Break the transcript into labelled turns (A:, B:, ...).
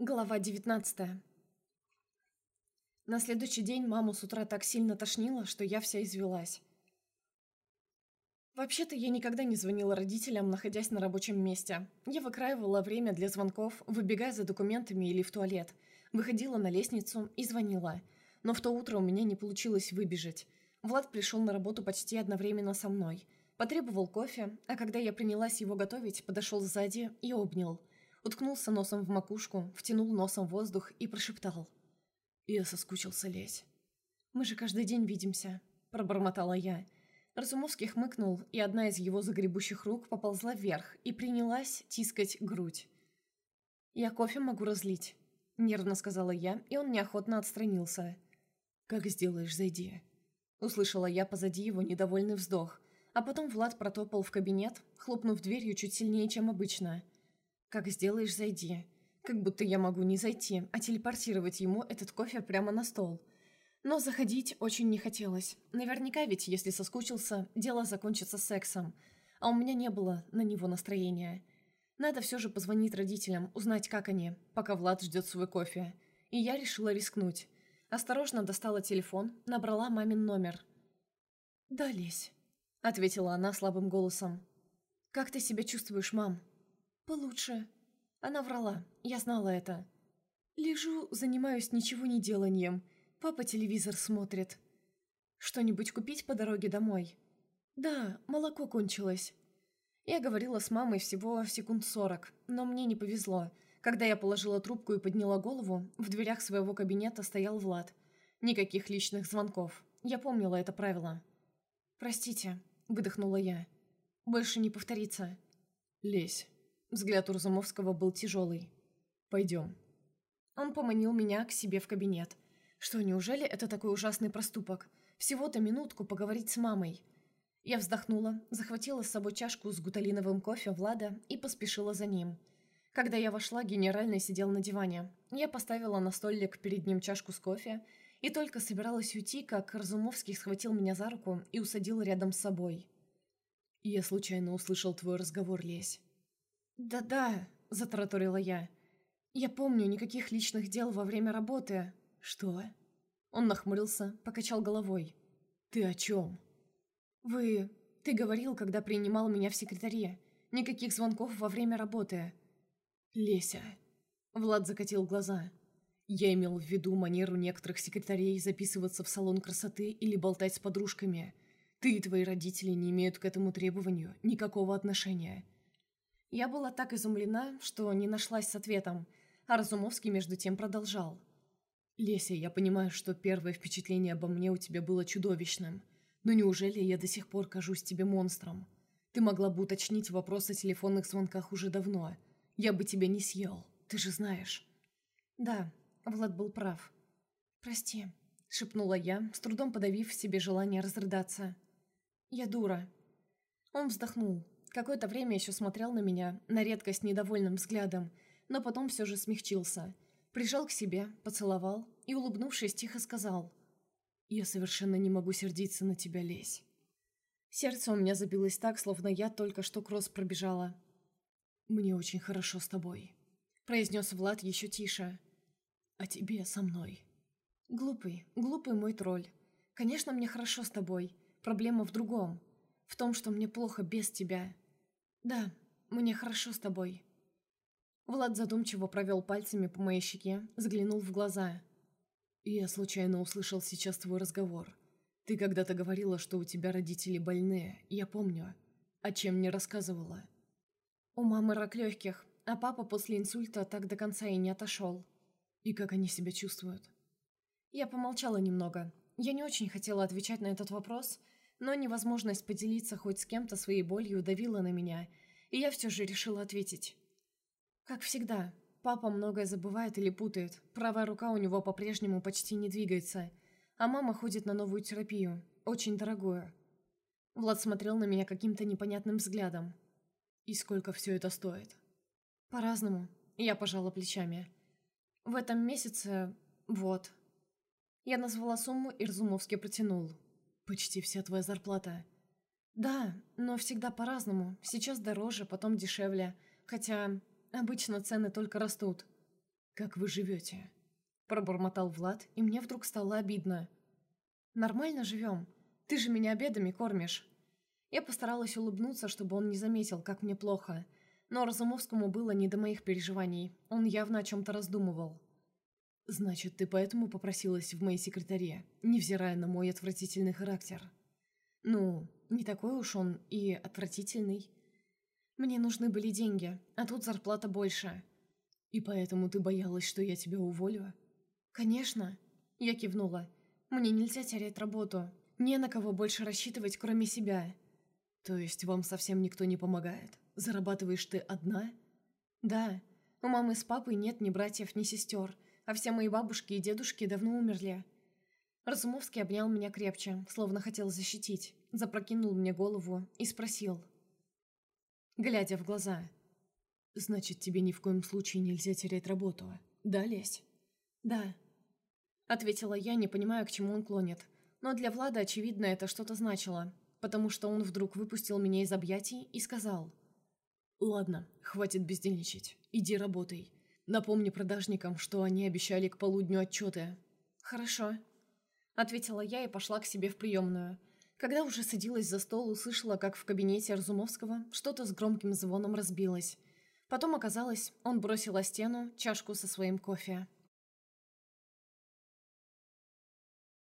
A: Глава 19 На следующий день маму с утра так сильно тошнило, что я вся извелась. Вообще-то я никогда не звонила родителям, находясь на рабочем месте. Я выкраивала время для звонков, выбегая за документами или в туалет. Выходила на лестницу и звонила. Но в то утро у меня не получилось выбежать. Влад пришел на работу почти одновременно со мной. Потребовал кофе, а когда я принялась его готовить, подошел сзади и обнял – уткнулся носом в макушку, втянул носом воздух и прошептал. «Я соскучился, Лесь». «Мы же каждый день видимся», – пробормотала я. Разумовский хмыкнул, и одна из его загребущих рук поползла вверх и принялась тискать грудь. «Я кофе могу разлить», – нервно сказала я, и он неохотно отстранился. «Как сделаешь, зайди». Услышала я позади его недовольный вздох, а потом Влад протопал в кабинет, хлопнув дверью чуть сильнее, чем обычно – «Как сделаешь, зайди». Как будто я могу не зайти, а телепортировать ему этот кофе прямо на стол. Но заходить очень не хотелось. Наверняка ведь, если соскучился, дело закончится сексом. А у меня не было на него настроения. Надо все же позвонить родителям, узнать, как они, пока Влад ждет свой кофе. И я решила рискнуть. Осторожно достала телефон, набрала мамин номер. «Да, Лесь», — ответила она слабым голосом. «Как ты себя чувствуешь, мам?» «Получше». Она врала, я знала это. «Лежу, занимаюсь ничего не деланием. Папа телевизор смотрит. Что-нибудь купить по дороге домой?» «Да, молоко кончилось». Я говорила с мамой всего секунд сорок, но мне не повезло. Когда я положила трубку и подняла голову, в дверях своего кабинета стоял Влад. Никаких личных звонков. Я помнила это правило. «Простите», — выдохнула я. «Больше не повторится».
B: «Лезь». Взгляд у Разумовского был тяжелый. «Пойдем».
A: Он поманил меня к себе в кабинет. Что, неужели это такой ужасный проступок? Всего-то минутку поговорить с мамой. Я вздохнула, захватила с собой чашку с гуталиновым кофе Влада и поспешила за ним. Когда я вошла, генеральный сидел на диване. Я поставила на столик перед ним чашку с кофе и только собиралась уйти, как Разумовский схватил меня за руку и усадил рядом с собой.
B: «Я случайно услышал твой разговор, Лесь.
A: «Да-да», — затараторила я. «Я помню, никаких личных дел во время работы».
B: «Что?»
A: Он нахмурился, покачал головой.
B: «Ты о чем?»
A: «Вы... Ты говорил, когда принимал меня в секретаре. Никаких звонков во время работы».
B: «Леся...»
A: Влад закатил глаза.
B: «Я имел в виду манеру некоторых секретарей записываться в салон красоты или болтать с подружками. Ты и твои родители не имеют к этому требованию никакого отношения».
A: Я была так изумлена, что не нашлась с ответом, а Разумовский между тем продолжал.
B: «Леся, я понимаю, что первое впечатление обо мне у тебя было чудовищным, но неужели я до сих пор кажусь тебе монстром? Ты могла бы уточнить вопрос о телефонных звонках уже давно. Я бы тебя не съел, ты же знаешь».
A: «Да, Влад был прав. Прости», — шепнула я, с трудом подавив в себе желание разрыдаться. «Я дура». Он вздохнул, Какое-то время еще смотрел на меня, на редкость недовольным взглядом, но потом все же смягчился. Прижал к себе, поцеловал и, улыбнувшись, тихо сказал. «Я совершенно не могу сердиться на тебя, Лесь». Сердце у меня забилось так, словно я только что кросс пробежала.
B: «Мне очень хорошо с тобой», — произнес Влад еще тише. «А тебе со мной».
A: «Глупый, глупый мой тролль. Конечно, мне хорошо с тобой. Проблема в другом в том, что мне плохо без тебя. Да, мне хорошо с тобой». Влад задумчиво провел пальцами по моей щеке, заглянул в глаза.
B: «Я случайно услышал сейчас твой разговор. Ты когда-то говорила, что у тебя родители больные, я помню. О чем не рассказывала?»
A: «У мамы рак легких, а папа после инсульта так до конца и не отошел».
B: «И как они себя чувствуют?»
A: Я помолчала немного. Я не очень хотела отвечать на этот вопрос, но невозможность поделиться хоть с кем-то своей болью давила на меня, и я все же решила ответить. Как всегда, папа многое забывает или путает, правая рука у него по-прежнему почти не двигается, а мама ходит на новую терапию, очень дорогую. Влад смотрел на меня каким-то непонятным взглядом.
B: «И сколько все это стоит?»
A: «По-разному», я пожала плечами. «В этом месяце... вот». Я назвала сумму, и Разумовский протянул.
B: Почти вся твоя зарплата.
A: Да, но всегда по-разному. Сейчас дороже, потом дешевле. Хотя обычно цены только растут.
B: Как вы живете?»
A: Пробормотал Влад, и мне вдруг стало обидно. «Нормально живем. Ты же меня обедами кормишь». Я постаралась улыбнуться, чтобы он не заметил, как мне плохо. Но Разумовскому было не до моих переживаний. Он явно о чем-то раздумывал.
B: «Значит, ты поэтому попросилась в моей секретаре, невзирая на мой отвратительный характер?»
A: «Ну, не такой уж он и отвратительный. Мне нужны были деньги, а тут зарплата больше».
B: «И поэтому ты боялась, что я тебя уволю?»
A: «Конечно!» Я кивнула. «Мне нельзя терять работу. Не на кого больше рассчитывать, кроме себя».
B: «То есть вам совсем никто не помогает? Зарабатываешь ты одна?»
A: «Да. У мамы с папой нет ни братьев, ни сестер, а все мои бабушки и дедушки давно умерли». Разумовский обнял меня крепче, словно хотел защитить, запрокинул мне голову и спросил, глядя в глаза.
B: «Значит, тебе ни в коем случае нельзя терять работу, да, Лесь?»
A: «Да», Ответила я, не понимая, к чему он клонит. Но для Влада, очевидно, это что-то значило, потому что он вдруг выпустил меня из объятий и сказал.
B: «Ладно, хватит бездельничать. Иди работай. Напомни продажникам, что они обещали к полудню отчеты».
A: «Хорошо», — ответила я и пошла к себе в приемную. Когда уже садилась за стол, услышала, как в кабинете Разумовского что-то с громким звоном разбилось. Потом оказалось, он бросил о стену чашку со своим кофе.